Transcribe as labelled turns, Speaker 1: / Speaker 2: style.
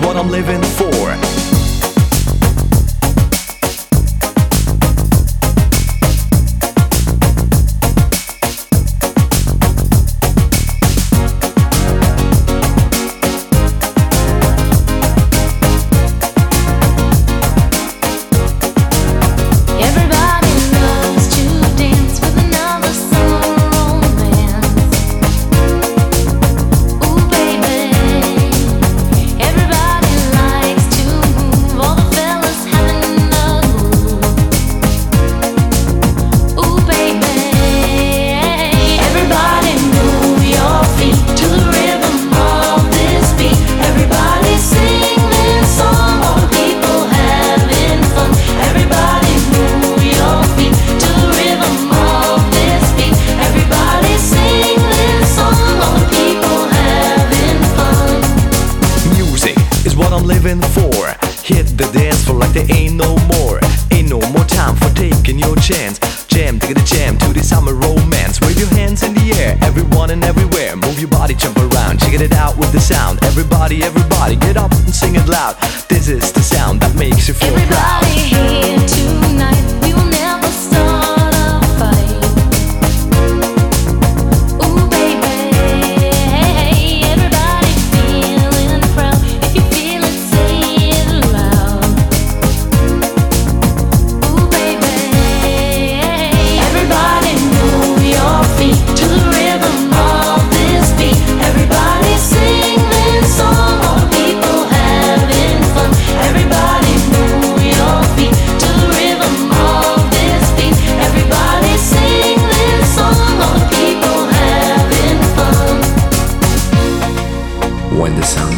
Speaker 1: what I'm living for. ain't no more, ain't no more time for taking your chance. Jam, take the jam to the summer romance. Wave your hands in the air, everyone and everywhere. Move your body, jump around, check it out with the sound. Everybody, everybody, get up and sing it loud. This is the sound that makes you some